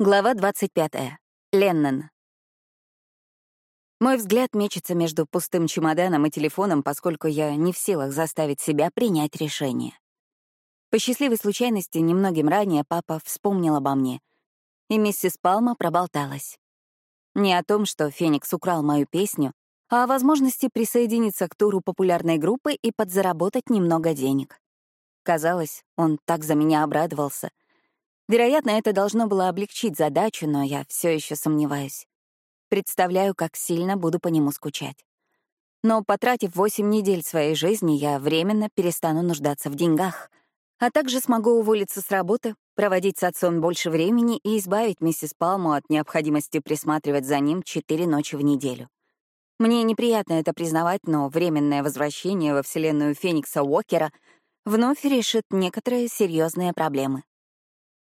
Глава 25. Леннон. Мой взгляд мечется между пустым чемоданом и телефоном, поскольку я не в силах заставить себя принять решение. По счастливой случайности, немногим ранее папа вспомнил обо мне, и миссис Палма проболталась. Не о том, что Феникс украл мою песню, а о возможности присоединиться к туру популярной группы и подзаработать немного денег. Казалось, он так за меня обрадовался — Вероятно, это должно было облегчить задачу, но я все еще сомневаюсь. Представляю, как сильно буду по нему скучать. Но, потратив 8 недель своей жизни, я временно перестану нуждаться в деньгах, а также смогу уволиться с работы, проводить с отцом больше времени и избавить миссис Палму от необходимости присматривать за ним четыре ночи в неделю. Мне неприятно это признавать, но временное возвращение во вселенную Феникса Уокера вновь решит некоторые серьезные проблемы.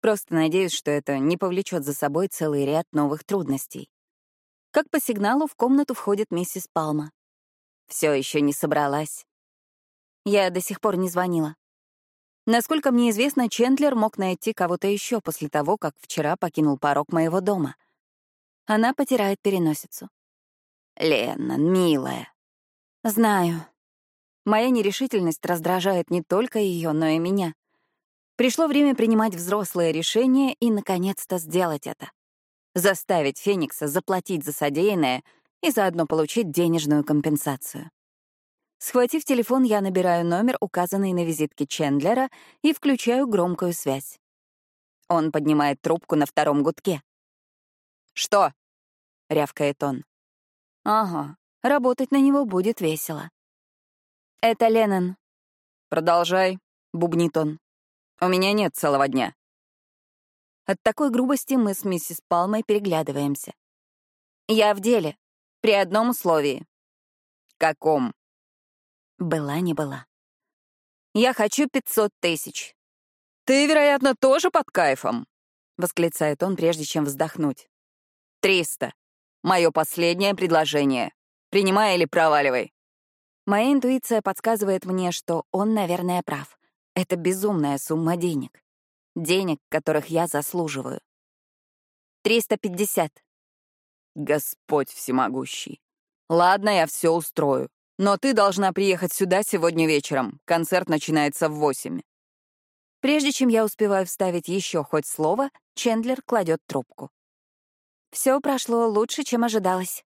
Просто надеюсь, что это не повлечет за собой целый ряд новых трудностей. Как по сигналу в комнату входит миссис Палма. Все еще не собралась. Я до сих пор не звонила. Насколько мне известно, Чендлер мог найти кого-то еще после того, как вчера покинул порог моего дома. Она потирает переносицу. «Леннон, милая». «Знаю». Моя нерешительность раздражает не только ее, но и меня. Пришло время принимать взрослые решения и, наконец-то, сделать это. Заставить Феникса заплатить за содеянное и заодно получить денежную компенсацию. Схватив телефон, я набираю номер, указанный на визитке Чендлера, и включаю громкую связь. Он поднимает трубку на втором гудке. «Что?» — рявкает он. «Ага, работать на него будет весело». «Это Леннон». «Продолжай», — бубнит он. У меня нет целого дня». От такой грубости мы с миссис Палмой переглядываемся. «Я в деле. При одном условии». «Каком?» Была не была. «Я хочу пятьсот тысяч». «Ты, вероятно, тоже под кайфом?» — восклицает он, прежде чем вздохнуть. «Триста. Мое последнее предложение. Принимай или проваливай». Моя интуиция подсказывает мне, что он, наверное, прав. Это безумная сумма денег. Денег, которых я заслуживаю. 350. Господь всемогущий. Ладно, я все устрою. Но ты должна приехать сюда сегодня вечером. Концерт начинается в восемь. Прежде чем я успеваю вставить еще хоть слово, Чендлер кладет трубку. Все прошло лучше, чем ожидалось.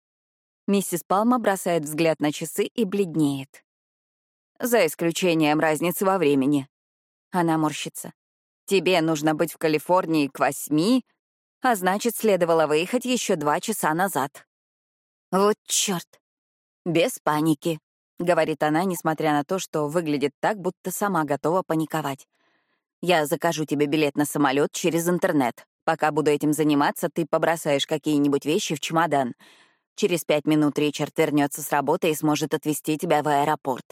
Миссис Палма бросает взгляд на часы и бледнеет. За исключением разницы во времени. Она морщится. «Тебе нужно быть в Калифорнии к восьми, а значит, следовало выехать еще два часа назад». «Вот чёрт!» «Без паники», — говорит она, несмотря на то, что выглядит так, будто сама готова паниковать. «Я закажу тебе билет на самолет через интернет. Пока буду этим заниматься, ты побросаешь какие-нибудь вещи в чемодан. Через пять минут Ричард вернется с работы и сможет отвезти тебя в аэропорт.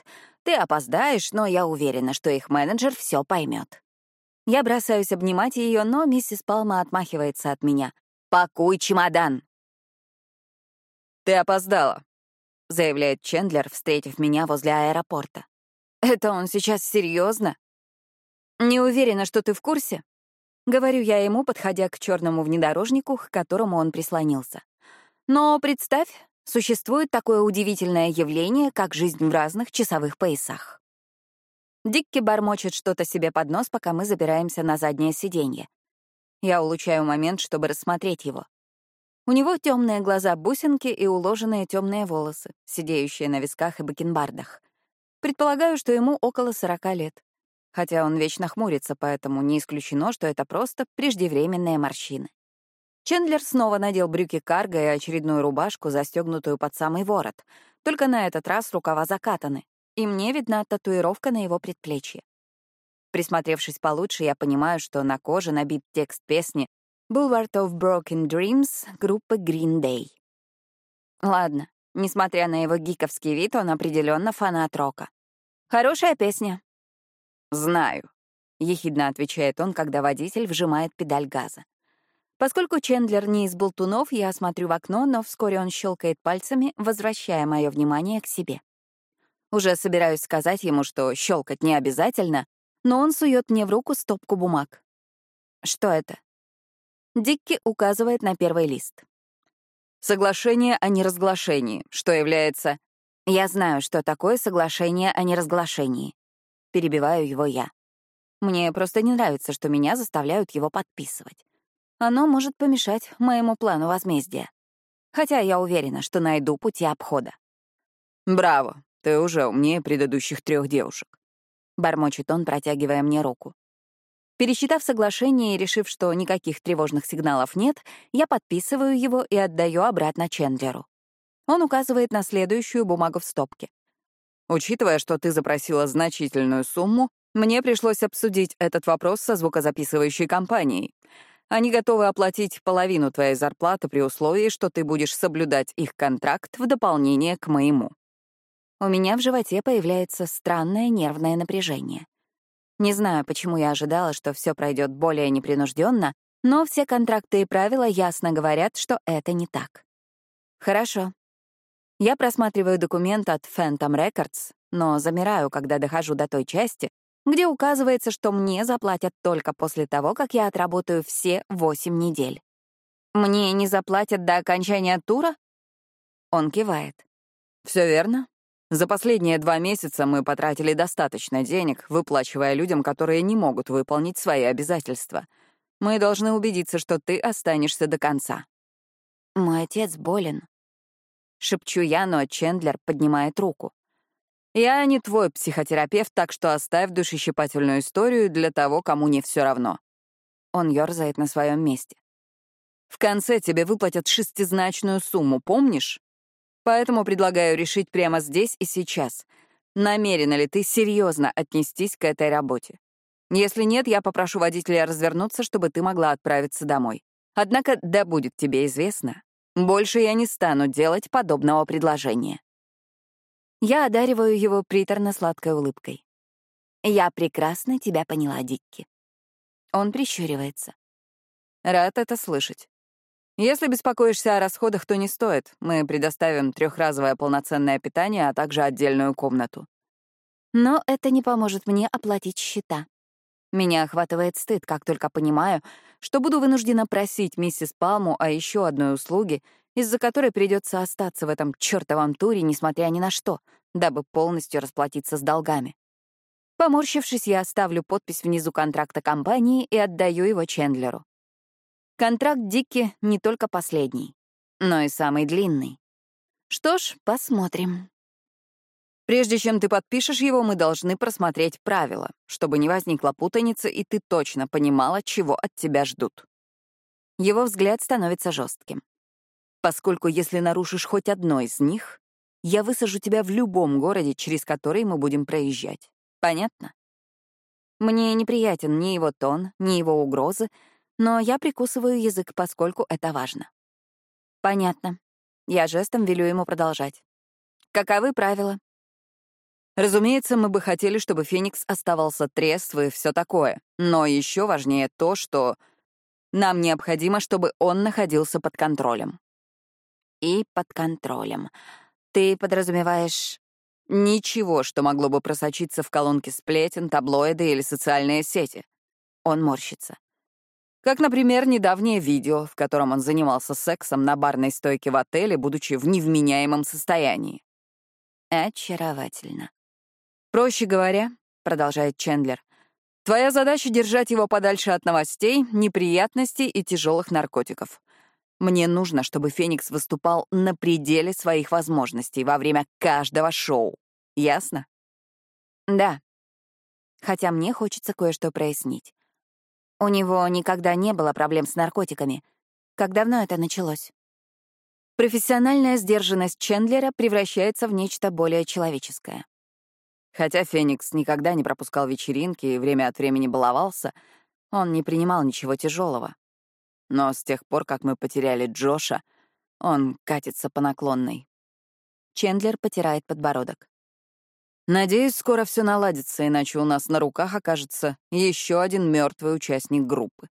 Ты опоздаешь, но я уверена, что их менеджер все поймет. Я бросаюсь обнимать ее, но миссис Палма отмахивается от меня. «Пакуй чемодан!» «Ты опоздала», — заявляет Чендлер, встретив меня возле аэропорта. «Это он сейчас серьезно? «Не уверена, что ты в курсе», — говорю я ему, подходя к черному внедорожнику, к которому он прислонился. «Но представь, Существует такое удивительное явление, как жизнь в разных часовых поясах. Дикки бормочет что-то себе под нос, пока мы забираемся на заднее сиденье. Я улучшаю момент, чтобы рассмотреть его. У него темные глаза-бусинки и уложенные темные волосы, сидеющие на висках и бакенбардах. Предполагаю, что ему около 40 лет. Хотя он вечно хмурится, поэтому не исключено, что это просто преждевременные морщины. Чендлер снова надел брюки карго и очередную рубашку, застегнутую под самый ворот. Только на этот раз рукава закатаны, и мне видна татуировка на его предплечье. Присмотревшись получше, я понимаю, что на коже набит текст песни «Boulevard of Broken Dreams» группы Green Day. Ладно, несмотря на его гиковский вид, он определенно фанат рока. Хорошая песня. «Знаю», — ехидно отвечает он, когда водитель вжимает педаль газа. Поскольку Чендлер не из болтунов, я смотрю в окно, но вскоре он щелкает пальцами, возвращая мое внимание к себе. Уже собираюсь сказать ему, что щелкать не обязательно, но он сует мне в руку стопку бумаг. Что это? Дикки указывает на первый лист. Соглашение о неразглашении, что является... Я знаю, что такое соглашение о неразглашении. Перебиваю его я. Мне просто не нравится, что меня заставляют его подписывать. Оно может помешать моему плану возмездия. Хотя я уверена, что найду пути обхода. «Браво, ты уже умнее предыдущих трех девушек», — бормочет он, протягивая мне руку. Пересчитав соглашение и решив, что никаких тревожных сигналов нет, я подписываю его и отдаю обратно Чендлеру. Он указывает на следующую бумагу в стопке. «Учитывая, что ты запросила значительную сумму, мне пришлось обсудить этот вопрос со звукозаписывающей компанией. Они готовы оплатить половину твоей зарплаты при условии, что ты будешь соблюдать их контракт в дополнение к моему». У меня в животе появляется странное нервное напряжение. Не знаю, почему я ожидала, что все пройдет более непринужденно, но все контракты и правила ясно говорят, что это не так. Хорошо. Я просматриваю документ от Phantom Records, но замираю, когда дохожу до той части, где указывается, что мне заплатят только после того, как я отработаю все восемь недель. Мне не заплатят до окончания тура? Он кивает. Все верно. За последние два месяца мы потратили достаточно денег, выплачивая людям, которые не могут выполнить свои обязательства. Мы должны убедиться, что ты останешься до конца. Мой отец болен. Шепчу я, но Чендлер поднимает руку. Я не твой психотерапевт, так что оставь душещипательную историю для того, кому не все равно. Он ёрзает на своем месте. В конце тебе выплатят шестизначную сумму, помнишь? Поэтому предлагаю решить прямо здесь и сейчас, намерена ли ты серьезно отнестись к этой работе. Если нет, я попрошу водителя развернуться, чтобы ты могла отправиться домой. Однако, да будет тебе известно, больше я не стану делать подобного предложения. Я одариваю его приторно-сладкой улыбкой. Я прекрасно тебя поняла, Дикки. Он прищуривается. Рад это слышать. Если беспокоишься о расходах, то не стоит. Мы предоставим трехразовое полноценное питание, а также отдельную комнату. Но это не поможет мне оплатить счета. Меня охватывает стыд, как только понимаю, что буду вынуждена просить миссис Палму о еще одной услуге, из-за которой придется остаться в этом чертовом туре, несмотря ни на что, дабы полностью расплатиться с долгами. Поморщившись, я оставлю подпись внизу контракта компании и отдаю его Чендлеру. Контракт Дикки не только последний, но и самый длинный. Что ж, посмотрим. Прежде чем ты подпишешь его, мы должны просмотреть правила, чтобы не возникла путаница, и ты точно понимала, чего от тебя ждут. Его взгляд становится жестким. Поскольку если нарушишь хоть одно из них, я высажу тебя в любом городе, через который мы будем проезжать. Понятно? Мне неприятен ни его тон, ни его угрозы, но я прикусываю язык, поскольку это важно. Понятно. Я жестом велю ему продолжать. Каковы правила? Разумеется, мы бы хотели, чтобы Феникс оставался трезв и все такое. Но еще важнее то, что нам необходимо, чтобы он находился под контролем. И под контролем. Ты подразумеваешь... Ничего, что могло бы просочиться в колонки сплетен, таблоиды или социальные сети. Он морщится. Как, например, недавнее видео, в котором он занимался сексом на барной стойке в отеле, будучи в невменяемом состоянии. Очаровательно. Проще говоря, продолжает Чендлер, твоя задача — держать его подальше от новостей, неприятностей и тяжелых наркотиков. Мне нужно, чтобы Феникс выступал на пределе своих возможностей во время каждого шоу. Ясно? Да. Хотя мне хочется кое-что прояснить. У него никогда не было проблем с наркотиками. Как давно это началось? Профессиональная сдержанность Чендлера превращается в нечто более человеческое. Хотя Феникс никогда не пропускал вечеринки и время от времени баловался, он не принимал ничего тяжелого. Но с тех пор, как мы потеряли Джоша, он катится по наклонной. Чендлер потирает подбородок. Надеюсь, скоро все наладится, иначе у нас на руках окажется еще один мертвый участник группы.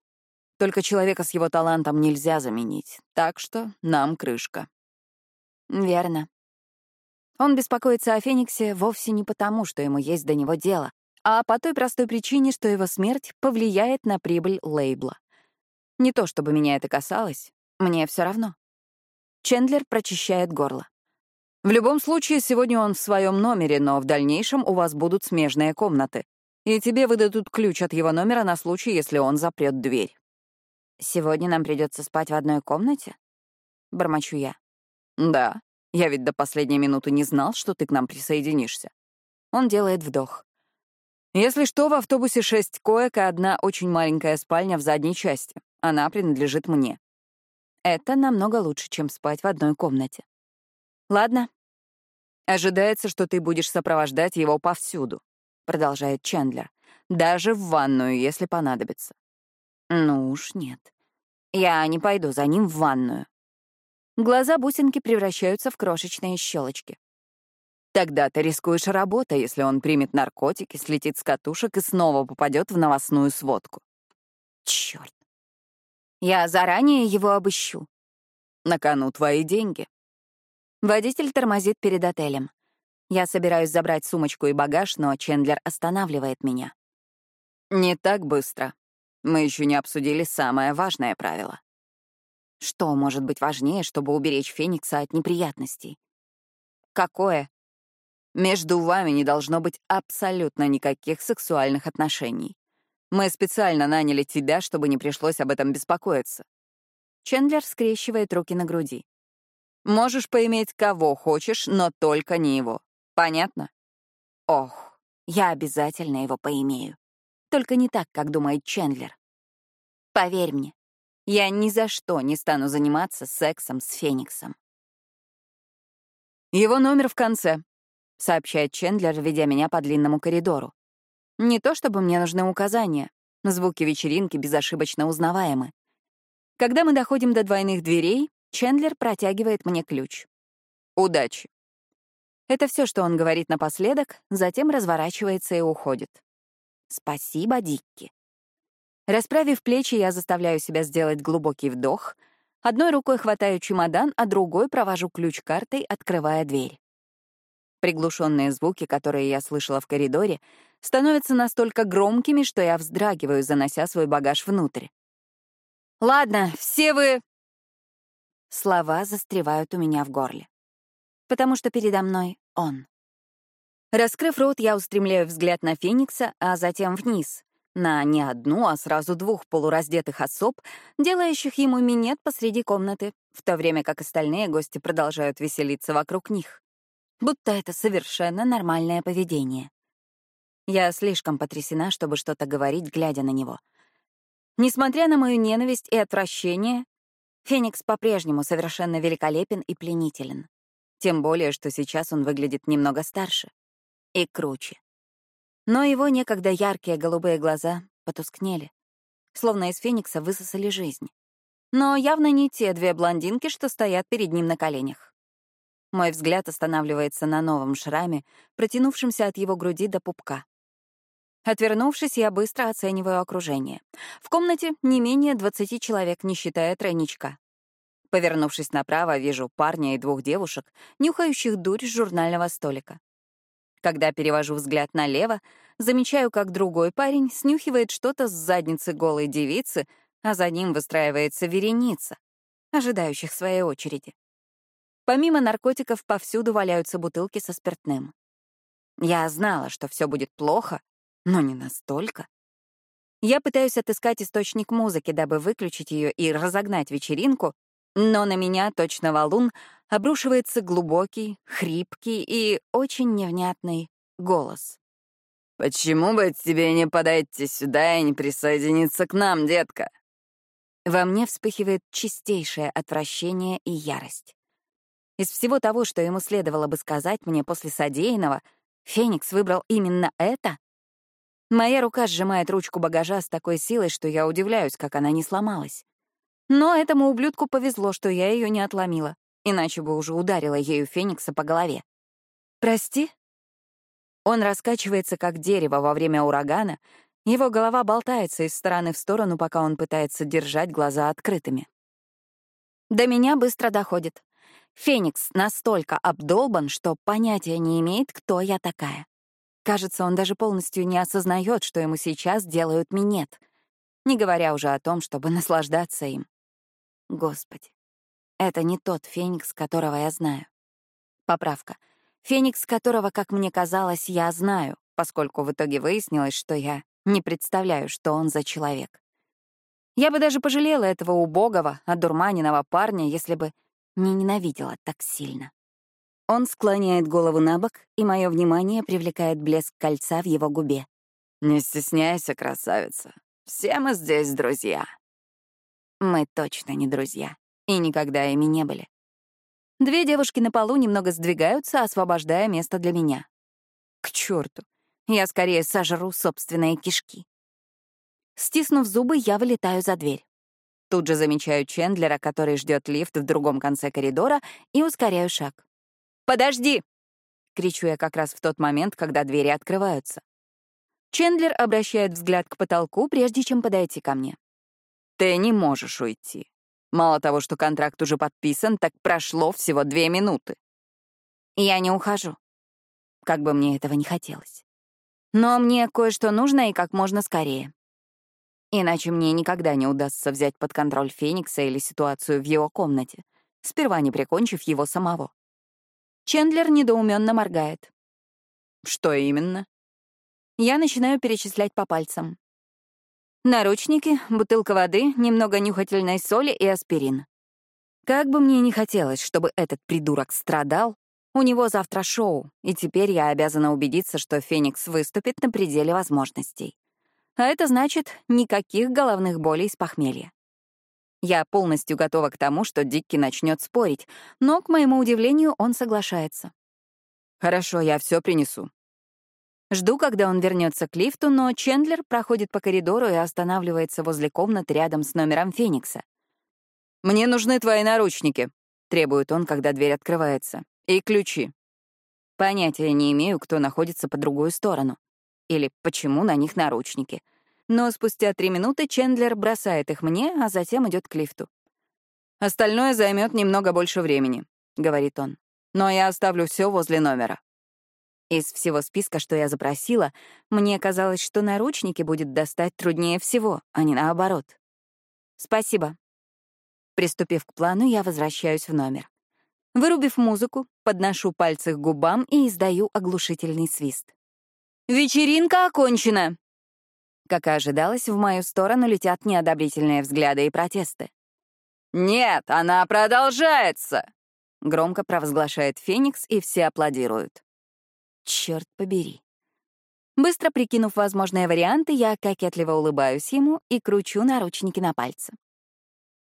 Только человека с его талантом нельзя заменить, так что нам крышка. Верно. Он беспокоится о Фениксе вовсе не потому, что ему есть до него дело, а по той простой причине, что его смерть повлияет на прибыль лейбла. Не то чтобы меня это касалось, мне все равно. Чендлер прочищает горло. В любом случае, сегодня он в своем номере, но в дальнейшем у вас будут смежные комнаты. И тебе выдадут ключ от его номера на случай, если он запрет дверь. Сегодня нам придется спать в одной комнате? Бормочу я. Да. Я ведь до последней минуты не знал, что ты к нам присоединишься. Он делает вдох. Если что, в автобусе шесть коек и одна очень маленькая спальня в задней части. Она принадлежит мне. Это намного лучше, чем спать в одной комнате. Ладно. Ожидается, что ты будешь сопровождать его повсюду, продолжает Чендлер. Даже в ванную, если понадобится. Ну уж нет. Я не пойду за ним в ванную. Глаза бусинки превращаются в крошечные щелочки. Тогда ты рискуешь работой, если он примет наркотики, слетит с катушек и снова попадет в новостную сводку. Черт. Я заранее его обыщу. На кону твои деньги. Водитель тормозит перед отелем. Я собираюсь забрать сумочку и багаж, но Чендлер останавливает меня. Не так быстро. Мы еще не обсудили самое важное правило. Что может быть важнее, чтобы уберечь Феникса от неприятностей? Какое? Между вами не должно быть абсолютно никаких сексуальных отношений. Мы специально наняли тебя, чтобы не пришлось об этом беспокоиться. Чендлер скрещивает руки на груди. Можешь поиметь кого хочешь, но только не его. Понятно? Ох, я обязательно его поимею. Только не так, как думает Чендлер. Поверь мне, я ни за что не стану заниматься сексом с Фениксом. Его номер в конце, сообщает Чендлер, ведя меня по длинному коридору. Не то чтобы мне нужны указания. Звуки вечеринки безошибочно узнаваемы. Когда мы доходим до двойных дверей, Чендлер протягивает мне ключ. «Удачи». Это все, что он говорит напоследок, затем разворачивается и уходит. Спасибо, Дикки. Расправив плечи, я заставляю себя сделать глубокий вдох. Одной рукой хватаю чемодан, а другой провожу ключ картой, открывая дверь. Приглушенные звуки, которые я слышала в коридоре, становятся настолько громкими, что я вздрагиваю, занося свой багаж внутрь. «Ладно, все вы...» Слова застревают у меня в горле. Потому что передо мной он. Раскрыв рот, я устремляю взгляд на Феникса, а затем вниз, на не одну, а сразу двух полураздетых особ, делающих ему минет посреди комнаты, в то время как остальные гости продолжают веселиться вокруг них будто это совершенно нормальное поведение. Я слишком потрясена, чтобы что-то говорить, глядя на него. Несмотря на мою ненависть и отвращение, Феникс по-прежнему совершенно великолепен и пленителен. Тем более, что сейчас он выглядит немного старше и круче. Но его некогда яркие голубые глаза потускнели, словно из Феникса высосали жизнь. Но явно не те две блондинки, что стоят перед ним на коленях. Мой взгляд останавливается на новом шраме, протянувшемся от его груди до пупка. Отвернувшись, я быстро оцениваю окружение. В комнате не менее 20 человек, не считая тройничка. Повернувшись направо, вижу парня и двух девушек, нюхающих дурь с журнального столика. Когда перевожу взгляд налево, замечаю, как другой парень снюхивает что-то с задницы голой девицы, а за ним выстраивается вереница, ожидающих своей очереди. Помимо наркотиков, повсюду валяются бутылки со спиртным. Я знала, что все будет плохо, но не настолько. Я пытаюсь отыскать источник музыки, дабы выключить ее и разогнать вечеринку, но на меня, точно валун, обрушивается глубокий, хрипкий и очень невнятный голос. «Почему бы тебе не подойти сюда и не присоединиться к нам, детка?» Во мне вспыхивает чистейшее отвращение и ярость. Из всего того, что ему следовало бы сказать мне после содеянного, Феникс выбрал именно это? Моя рука сжимает ручку багажа с такой силой, что я удивляюсь, как она не сломалась. Но этому ублюдку повезло, что я ее не отломила, иначе бы уже ударила ею Феникса по голове. «Прости?» Он раскачивается, как дерево во время урагана, его голова болтается из стороны в сторону, пока он пытается держать глаза открытыми. До меня быстро доходит. Феникс настолько обдолбан, что понятия не имеет, кто я такая. Кажется, он даже полностью не осознает, что ему сейчас делают минет. не говоря уже о том, чтобы наслаждаться им. Господи, это не тот Феникс, которого я знаю. Поправка. Феникс, которого, как мне казалось, я знаю, поскольку в итоге выяснилось, что я не представляю, что он за человек. Я бы даже пожалела этого убогого, одурманенного парня, если бы не ненавидела так сильно. Он склоняет голову на бок, и мое внимание привлекает блеск кольца в его губе. «Не стесняйся, красавица. Все мы здесь друзья». Мы точно не друзья, и никогда ими не были. Две девушки на полу немного сдвигаются, освобождая место для меня. К черту, я скорее сожру собственные кишки. Стиснув зубы, я вылетаю за дверь. Тут же замечаю Чендлера, который ждет лифт в другом конце коридора, и ускоряю шаг. «Подожди!» — кричу я как раз в тот момент, когда двери открываются. Чендлер обращает взгляд к потолку, прежде чем подойти ко мне. «Ты не можешь уйти. Мало того, что контракт уже подписан, так прошло всего две минуты». Я не ухожу. Как бы мне этого не хотелось. Но мне кое-что нужно и как можно скорее. Иначе мне никогда не удастся взять под контроль Феникса или ситуацию в его комнате, сперва не прикончив его самого. Чендлер недоуменно моргает. Что именно? Я начинаю перечислять по пальцам. Наручники, бутылка воды, немного нюхательной соли и аспирин. Как бы мне ни хотелось, чтобы этот придурок страдал, у него завтра шоу, и теперь я обязана убедиться, что Феникс выступит на пределе возможностей. А это значит никаких головных болей с похмелья. Я полностью готова к тому, что Дикки начнет спорить, но, к моему удивлению, он соглашается. «Хорошо, я все принесу». Жду, когда он вернется к лифту, но Чендлер проходит по коридору и останавливается возле комнаты рядом с номером Феникса. «Мне нужны твои наручники», — требует он, когда дверь открывается. «И ключи». Понятия не имею, кто находится по другую сторону. Или почему на них наручники. Но спустя три минуты Чендлер бросает их мне, а затем идет к лифту. «Остальное займет немного больше времени», — говорит он. «Но я оставлю все возле номера». Из всего списка, что я запросила, мне казалось, что наручники будет достать труднее всего, а не наоборот. «Спасибо». Приступив к плану, я возвращаюсь в номер. Вырубив музыку, подношу пальцы к губам и издаю оглушительный свист. «Вечеринка окончена!» Как и ожидалось, в мою сторону летят неодобрительные взгляды и протесты. «Нет, она продолжается!» Громко провозглашает Феникс, и все аплодируют. Черт побери. Быстро прикинув возможные варианты, я кокетливо улыбаюсь ему и кручу наручники на пальце.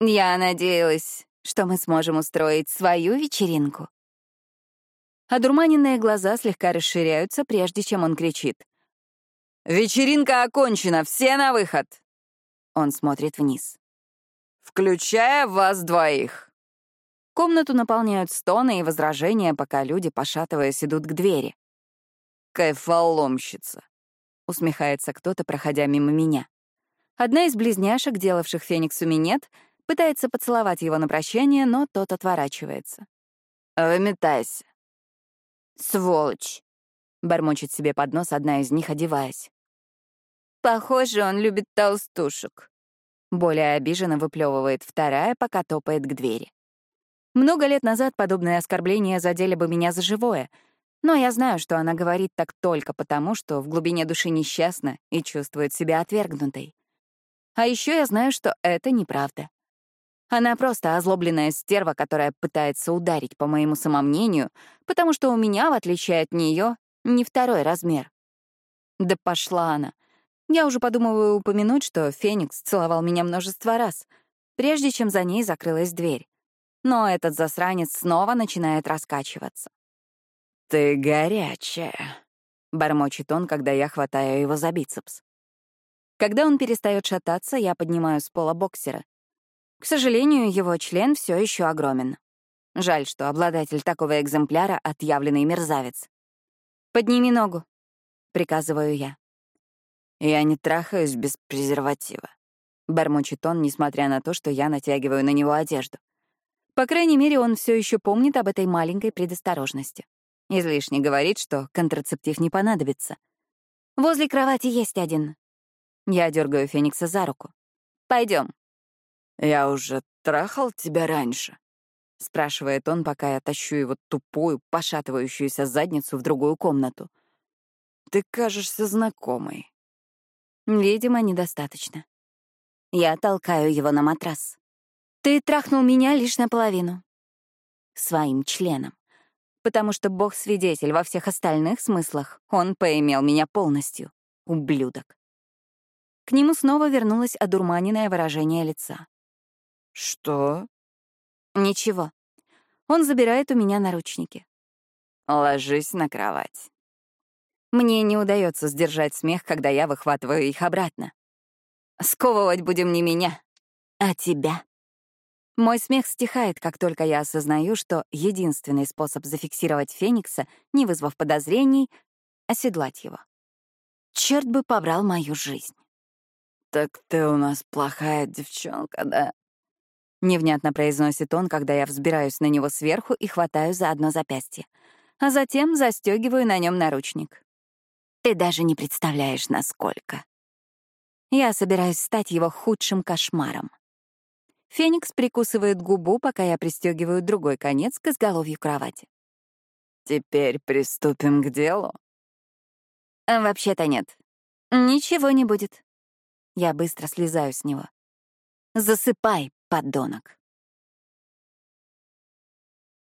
Я надеялась, что мы сможем устроить свою вечеринку. Одурманенные глаза слегка расширяются, прежде чем он кричит. «Вечеринка окончена, все на выход!» Он смотрит вниз. «Включая вас двоих!» Комнату наполняют стоны и возражения, пока люди, пошатываясь, идут к двери. «Кайфоломщица!» — усмехается кто-то, проходя мимо меня. Одна из близняшек, делавших Фениксу минет, пытается поцеловать его на прощание, но тот отворачивается. «Выметайся!» «Сволочь!» — бормочет себе под нос одна из них, одеваясь. Похоже, он любит толстушек. Более обиженно выплевывает вторая, пока топает к двери. Много лет назад подобные оскорбления задели бы меня за живое, но я знаю, что она говорит так только потому, что в глубине души несчастна и чувствует себя отвергнутой. А еще я знаю, что это неправда. Она просто озлобленная стерва, которая пытается ударить по моему самомнению, потому что у меня, в отличие от нее, не второй размер. Да пошла она. Я уже подумываю упомянуть, что Феникс целовал меня множество раз, прежде чем за ней закрылась дверь. Но этот засранец снова начинает раскачиваться. «Ты горячая», — бормочет он, когда я хватаю его за бицепс. Когда он перестает шататься, я поднимаю с пола боксера. К сожалению, его член все еще огромен. Жаль, что обладатель такого экземпляра — отъявленный мерзавец. «Подними ногу», — приказываю я. «Я не трахаюсь без презерватива», — бормочет он, несмотря на то, что я натягиваю на него одежду. По крайней мере, он все еще помнит об этой маленькой предосторожности. Излишне говорит, что контрацептив не понадобится. «Возле кровати есть один». Я дергаю Феникса за руку. Пойдем. «Я уже трахал тебя раньше?» — спрашивает он, пока я тащу его тупую, пошатывающуюся задницу в другую комнату. «Ты кажешься знакомой». Видимо, недостаточно. Я толкаю его на матрас. Ты трахнул меня лишь наполовину. Своим членом. Потому что бог свидетель во всех остальных смыслах, он поимел меня полностью. Ублюдок. К нему снова вернулось одурманенное выражение лица. «Что?» «Ничего. Он забирает у меня наручники». «Ложись на кровать». Мне не удается сдержать смех, когда я выхватываю их обратно. Сковывать будем не меня, а тебя. Мой смех стихает, как только я осознаю, что единственный способ зафиксировать Феникса, не вызвав подозрений, — оседлать его. Черт бы побрал мою жизнь. «Так ты у нас плохая девчонка, да?» Невнятно произносит он, когда я взбираюсь на него сверху и хватаю за одно запястье, а затем застегиваю на нем наручник. Ты даже не представляешь, насколько. Я собираюсь стать его худшим кошмаром. Феникс прикусывает губу, пока я пристегиваю другой конец к изголовью кровати. «Теперь приступим к делу?» «Вообще-то нет. Ничего не будет». Я быстро слезаю с него. «Засыпай, подонок».